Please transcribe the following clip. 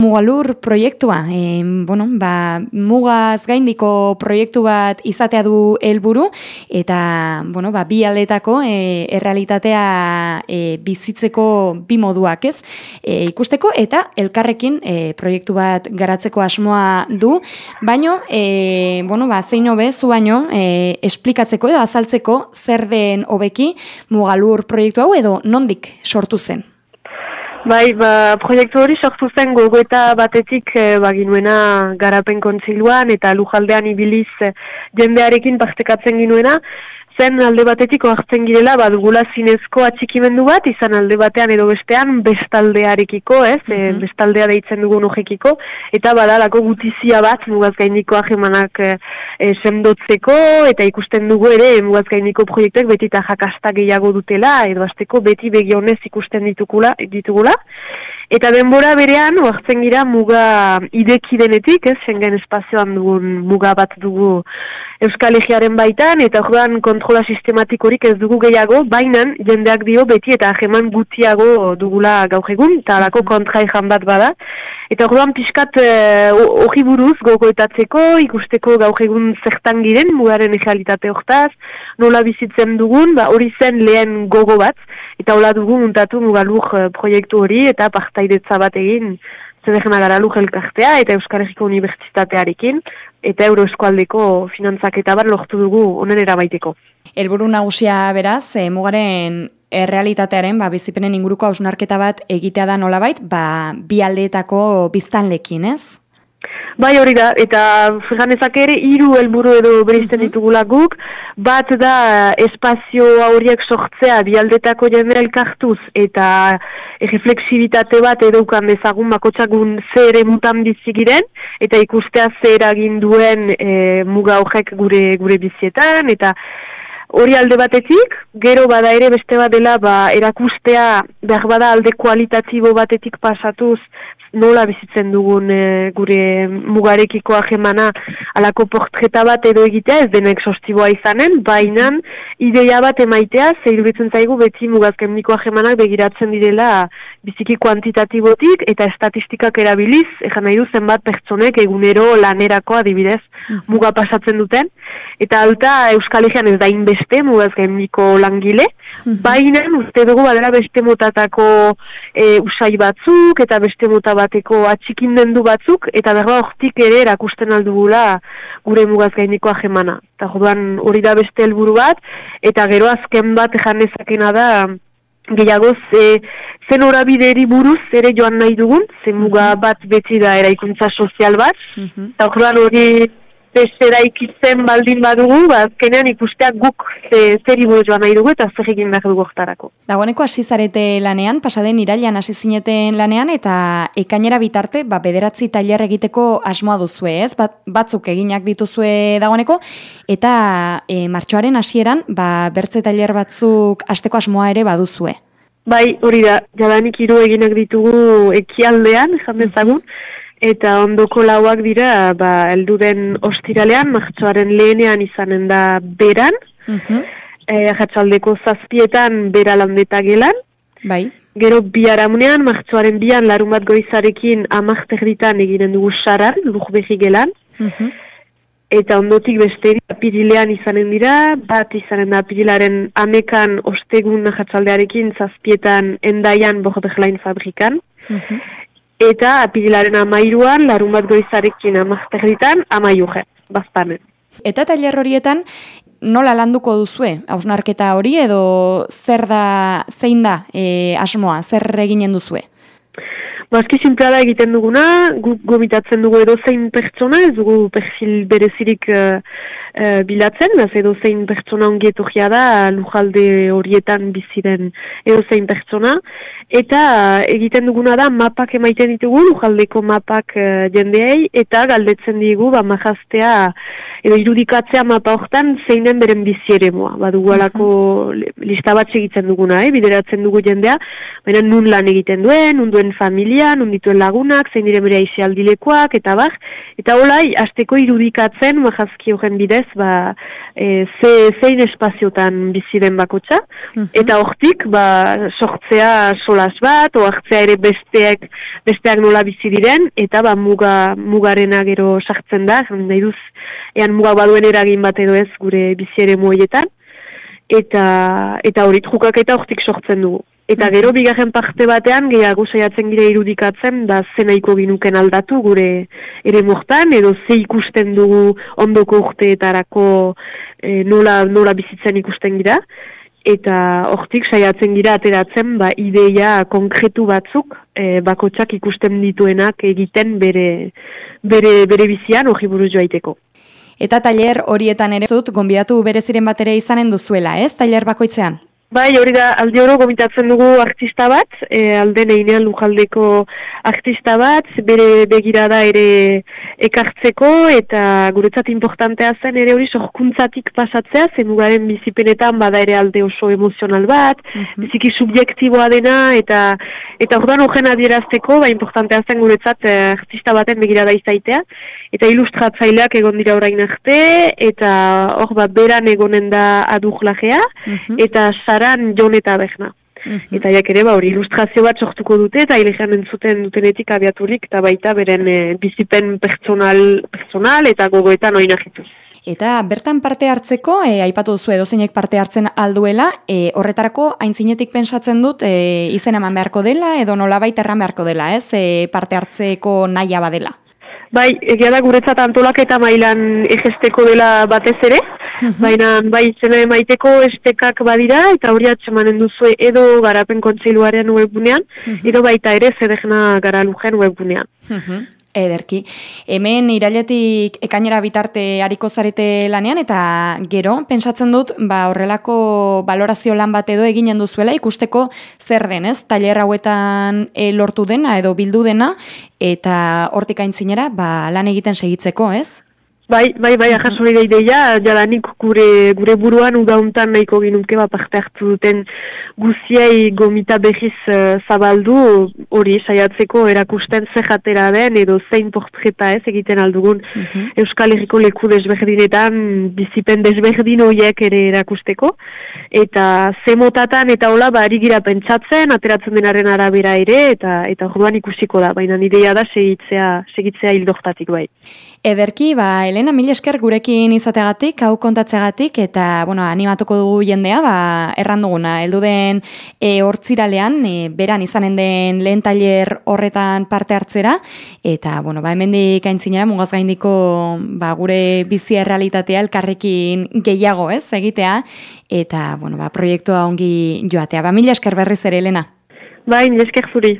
Mugalur proiektua, e, bueno, ba, mugaz gaindiko proiektu bat izatea du helburu eta bueno, ba, bi aldetako e, errealitatea e, bizitzeko bi moduak ez e, ikusteko eta elkarrekin e, proiektu bat garatzeko asmoa du, baino e, bueno, ba, zein hobe zu baino e, esplikatzeko edo azaltzeko zer den hobeki Mugalur proiektu hau edo nondik sortu zen? Bai, ba, proiektu hori sortu zen gogoeta batetik e, baginuena garapen kontziluan eta lujaldean ibiliz e, jendearekin partekatzen ginuena, zen alde batetik oartzen girela, badugula zinezko atxikimendu bat, izan alde batean edo bestean bestaldearekiko, ez, mm -hmm. bestaldea deitzen dugun ojekiko, eta badalako gutizia bat mugaz gainiko ahemanak e, sendotzeko, eta ikusten dugu ere mugaz gainiko proiektuek beti eta jakasta gehiago dutela, edo azteko beti begionez ikusten ditugula, ditugula. Eta denbora berean, oartzen gira muga idekidenetik, ez, Schengen espazioan dugun muga bat dugu Euskal Egearen baitan, eta orduan kontrola sistematikorik ez dugu gehiago, baina jendeak dio beti eta aheman gutiago dugula gaur egun, eta alako mhm. kontra bat bada. Eta orduan pixkat hori uh, buruz gogoetatzeko, ikusteko gaur egun zertan giren, mugaren egealitate hortaz, nola bizitzen dugun, ba, hori zen lehen gogo bat, eta hola dugu muntatu mugalur uh, proiektu hori, eta partaidetza bat egin, zedegena gara lujel elkartea eta Euskal Herriko Unibertsitatearekin, eta euroeskualdeko finantzak eta bat lortu dugu onen erabaiteko. Elburu nagusia beraz, e, mugaren errealitatearen ba, bizipenen inguruko hausnarketa bat egitea da nolabait, ba, bi aldeetako biztanlekin, ez? Bai hori da, eta janezak ere hiru helburu edo berizten ditugula guk, bat da espazio horiek sortzea bialdetako jendera elkartuz eta refleksibitate bat edukan dezagun bakotxagun zer emutan bizigiren, eta ikustea zer aginduen e, muga horrek gure, gure bizietan, eta hori alde batetik, gero bada ere beste bat dela ba, erakustea behar bada alde kualitatibo batetik pasatuz nola bizitzen dugun e, gure mugarekiko ahemana alako portreta bat edo egitea ez denek sostiboa izanen, baina ideia bat emaitea, zeirubitzen zaigu beti mugazken niko ahemanak begiratzen direla biziki kuantitatibotik eta estatistikak erabiliz, ejan nahi du zenbat pertsonek egunero lanerako adibidez mhm. muga pasatzen duten, eta alta Euskal Egean ez da inbeste mugazken niko langile, mhm. baina uste dugu badera beste motatako e, usai batzuk eta beste mota bateko atxikin dendu batzuk, eta berba hortik ere erakusten aldugula gure mugaz gainiko ahemana. Eta joduan hori da beste helburu bat, eta gero azken bat janezakena da gehiagoz e, zen horabideri buruz ere joan nahi dugun, zen muga mhm. bat beti da eraikuntza sozial bat, mhm. joduan hori bestera ikitzen baldin badugu, ba, azkenean ikusteak guk ze, zer joan nahi dugu eta zer egin behar dugu oktarako. Dagoeneko hasi zarete lanean, pasaden irailan hasi zineten lanean, eta ekainera bitarte, ba, bederatzi tailer egiteko asmoa duzue, ez? Bat, batzuk eginak dituzue dagoeneko, eta e, martxoaren hasieran, ba, bertze tailer batzuk asteko asmoa ere baduzue. Bai, hori da, jadanik hiru eginak ditugu ekialdean, jamezagun, Eta ondoko lauak dira, ba, eldu den ostiralean, martxoaren lehenean izanen da beran, uh -huh. e, zazpietan bera landeta gelan. Bai. Gero biharamunean, martxoaren bian, larun bat goizarekin amazterritan eginen dugu saran, luk behi gelan. Uh Eta ondotik beste apirilean izanen dira, bat izanen da apirilaren amekan ostegun jatzaldearekin zazpietan endaian bohotejlain fabrikan. Uh eta apirilaren amairuan, larun bat goizarekin amazterritan, amaiuge, bazpanen. Eta tailer horietan, nola landuko duzue, hausnarketa hori, edo zer da, zein da e, asmoa, zer eginen duzue? Baski simplea da egiten duguna, gu, gomitatzen dugu edo zein pertsona, ez dugu perfil berezirik uh, uh, bilatzen, ez edo zein pertsona ongietu da, lujalde horietan biziren edo zein pertsona, Eta egiten duguna da mapak emaiten ditugu, lujaldeko mapak uh, jendeei, eta galdetzen digu, ba, majaztea, edo irudikatzea mapa hortan, zeinen beren bizi ere moa. Ba, dugu alako lista bat egiten duguna, eh? bideratzen dugu jendea, baina nun lan egiten duen, nun duen familia, nun dituen lagunak, zein dire bere aize aldilekoak, eta bar, eta holai, azteko irudikatzen, majazki horren bidez, adibidez, ba, e, ze, zein espaziotan bizi den bakotsa, mhm. eta hortik, ba, sortzea solas bat, oartzea ere besteak, besteak nola bizi diren, eta ba, muga, mugarena gero sartzen da, nahi duz, ean muga baduen eragin bat edo ez gure bizi ere muoietan, eta, eta horit jukak eta hortik sortzen dugu. Eta gero bigarren parte batean, gehiago saiatzen gire irudikatzen, da zenaiko ginuken aldatu gure ere mortan, edo ze ikusten dugu ondoko urteetarako e, nola, nola bizitzen ikusten gira. Eta hortik saiatzen gira ateratzen, ba, ideia konkretu batzuk, e, bakotsak ikusten dituenak egiten bere, bere, bere bizian, hori buruz joaiteko. Eta tailer horietan ere zut, gonbidatu bereziren batere izanen duzuela, ez, tailer bakoitzean? Bai, hori da, aldi oro gomitatzen dugu artista bat, e, alde neinean lujaldeko artista bat, bere begirada ere ekartzeko, eta guretzat importantea zen ere hori sorkuntzatik pasatzea, zen ugaren bizipenetan bada ere alde oso emozional bat, mm -hmm. biziki subjektiboa dena, eta eta ordan horren adierazteko, ba, importantea zen guretzat e, artista baten begirada izaitea, eta ilustratzaileak egon dira orain arte, eta hor bat beran egonen da adujlajea, mhm. eta saran jon eta behna. Mhm. Eta jak ere, ba, hori ilustrazio bat sortuko dute, eta ilegean entzuten dutenetik abiaturik, eta baita beren e, bizipen personal, personal eta gogoetan oinahituz. Eta bertan parte hartzeko, e, aipatu duzu edozeinek parte hartzen alduela, e, horretarako aintzinetik pensatzen dut e, izen eman beharko dela, edo nolabait erran beharko dela, ez, e, parte hartzeko naia badela. Bai, egia da guretzat antolak eta mailan egesteko dela batez ere, mhm. baina bai zena emaiteko estekak badira eta hori atxemanen duzu edo garapen kontseiluaren webgunean, mhm. edo baita ere zedegna gara lujen webgunean. Ederki. Hemen irailetik ekainera bitarte hariko zarete lanean eta gero, pentsatzen dut, ba, horrelako balorazio lan bat edo eginen duzuela ikusteko zer den, ez? Tailer hauetan e, lortu dena edo bildu dena eta hortik aintzinera ba, lan egiten segitzeko, ez? Bai, bai, bai, ahaso nire ideia, jadanik gure, gure buruan udauntan nahiko ginunke bat parte hartu duten guziei gomita behiz uh, zabaldu, hori saiatzeko erakusten ze jatera den, edo zein portreta ez egiten aldugun mhm. Euskal Herriko leku desberdinetan, bizipen desberdin horiek ere erakusteko, eta ze motatan eta hola, bari gira pentsatzen, ateratzen denaren arabera ere, eta eta orduan ikusiko da, baina ideia da segitzea, segitzea hildoktatik bai. Ederki, ba, Elena, mil esker gurekin izategatik, hau kontatzegatik, eta, bueno, animatuko dugu jendea, ba, erran duguna, heldu den e, hortziralean, e, beran izanen den lehen tailer horretan parte hartzera, eta, bueno, ba, hemen aintzinera, mugaz gaindiko, ba, gure bizia realitatea elkarrekin gehiago, ez, egitea, eta, bueno, ba, proiektua ongi joatea. Ba, mil esker berriz ere, Elena. Ba, mil esker zuri.